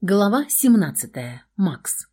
Глава 17. Макс.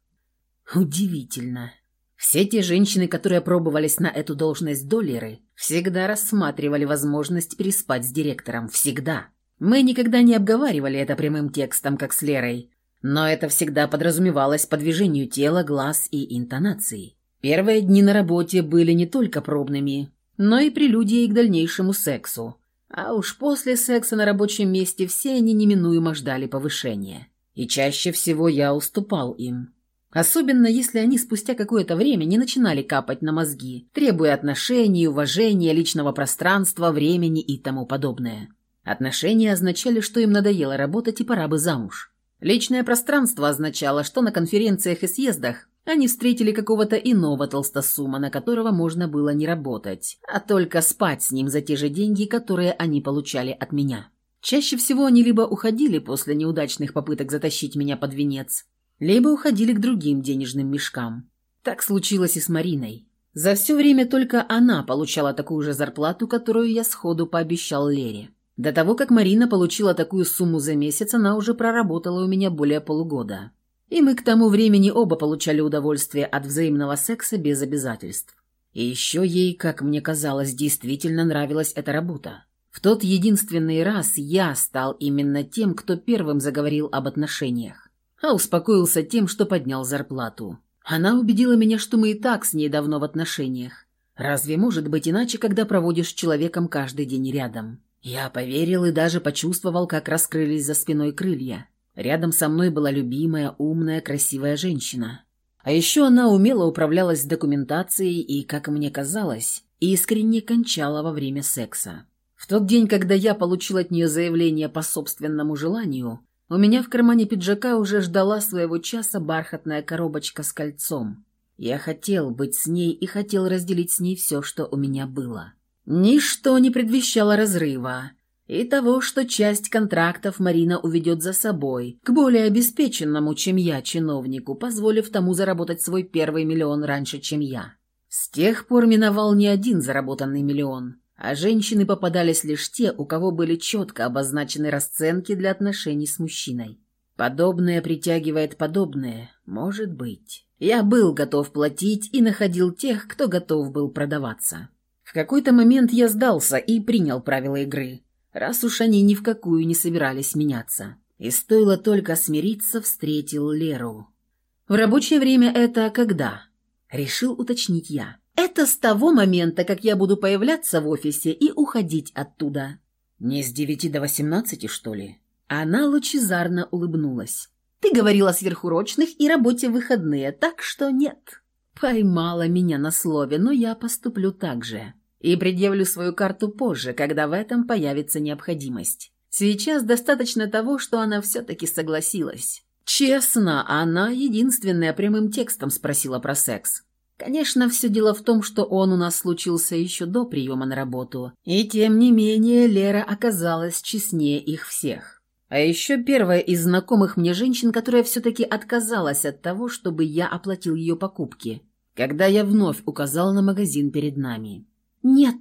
Удивительно. Все те женщины, которые пробовались на эту должность доллеры, всегда рассматривали возможность переспать с директором. Всегда. Мы никогда не обговаривали это прямым текстом, как с Лерой, но это всегда подразумевалось по движению тела, глаз и интонации. Первые дни на работе были не только пробными, но и прелюдией к дальнейшему сексу. А уж после секса на рабочем месте все они неминуемо ждали повышения. И чаще всего я уступал им. Особенно если они спустя какое-то время не начинали капать на мозги, требуя отношений, уважения, личного пространства, времени и тому подобное. Отношения означали, что им надоело работать и пора бы замуж. Личное пространство означало, что на конференциях и съездах они встретили какого-то иного толстосума, на которого можно было не работать, а только спать с ним за те же деньги, которые они получали от меня. Чаще всего они либо уходили после неудачных попыток затащить меня под венец, либо уходили к другим денежным мешкам. Так случилось и с Мариной. За все время только она получала такую же зарплату, которую я сходу пообещал Лере. До того, как Марина получила такую сумму за месяц, она уже проработала у меня более полугода. И мы к тому времени оба получали удовольствие от взаимного секса без обязательств. И еще ей, как мне казалось, действительно нравилась эта работа. В тот единственный раз я стал именно тем, кто первым заговорил об отношениях, а успокоился тем, что поднял зарплату. Она убедила меня, что мы и так с ней давно в отношениях. Разве может быть иначе, когда проводишь с человеком каждый день рядом? Я поверил и даже почувствовал, как раскрылись за спиной крылья. Рядом со мной была любимая, умная, красивая женщина. А еще она умело управлялась с документацией и, как мне казалось, искренне кончала во время секса. В тот день, когда я получил от нее заявление по собственному желанию, у меня в кармане пиджака уже ждала своего часа бархатная коробочка с кольцом. Я хотел быть с ней и хотел разделить с ней все, что у меня было. Ничто не предвещало разрыва и того, что часть контрактов Марина уведет за собой, к более обеспеченному, чем я, чиновнику, позволив тому заработать свой первый миллион раньше, чем я. С тех пор миновал не один заработанный миллион – а женщины попадались лишь те, у кого были четко обозначены расценки для отношений с мужчиной. Подобное притягивает подобное, может быть. Я был готов платить и находил тех, кто готов был продаваться. В какой-то момент я сдался и принял правила игры, раз уж они ни в какую не собирались меняться. И стоило только смириться, встретил Леру. В рабочее время это когда? Решил уточнить я. Это с того момента, как я буду появляться в офисе и уходить оттуда. Не с девяти до восемнадцати, что ли? Она лучезарно улыбнулась. Ты говорила о сверхурочных и работе в выходные, так что нет. Поймала меня на слове, но я поступлю так же. И предъявлю свою карту позже, когда в этом появится необходимость. Сейчас достаточно того, что она все-таки согласилась. Честно, она единственная прямым текстом спросила про секс. Конечно, все дело в том, что он у нас случился еще до приема на работу, и тем не менее Лера оказалась честнее их всех. А еще первая из знакомых мне женщин, которая все-таки отказалась от того, чтобы я оплатил ее покупки, когда я вновь указал на магазин перед нами. «Нет,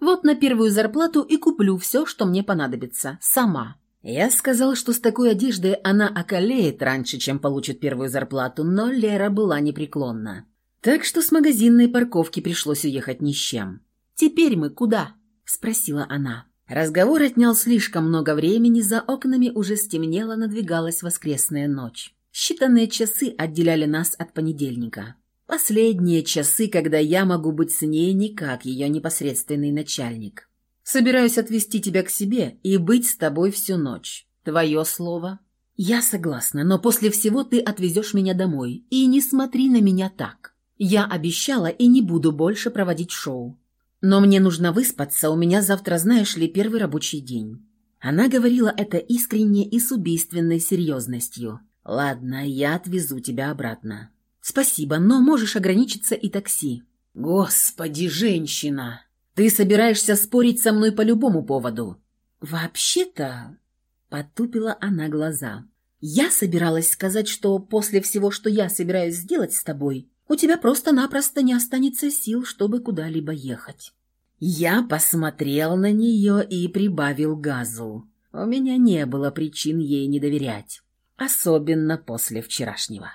вот на первую зарплату и куплю все, что мне понадобится, сама». Я сказал, что с такой одеждой она околеет раньше, чем получит первую зарплату, но Лера была непреклонна. Так что с магазинной парковки пришлось уехать ни с чем. «Теперь мы куда?» – спросила она. Разговор отнял слишком много времени, за окнами уже стемнело, надвигалась воскресная ночь. Считанные часы отделяли нас от понедельника. Последние часы, когда я могу быть с ней не как ее непосредственный начальник. Собираюсь отвезти тебя к себе и быть с тобой всю ночь. Твое слово? Я согласна, но после всего ты отвезешь меня домой. И не смотри на меня так. Я обещала и не буду больше проводить шоу. Но мне нужно выспаться, у меня завтра, знаешь ли, первый рабочий день». Она говорила это искренне и с убийственной серьезностью. «Ладно, я отвезу тебя обратно». «Спасибо, но можешь ограничиться и такси». «Господи, женщина! Ты собираешься спорить со мной по любому поводу?» «Вообще-то...» — потупила она глаза. «Я собиралась сказать, что после всего, что я собираюсь сделать с тобой, у тебя просто-напросто не останется сил, чтобы куда-либо ехать». Я посмотрел на нее и прибавил газу. У меня не было причин ей не доверять. Особенно после вчерашнего.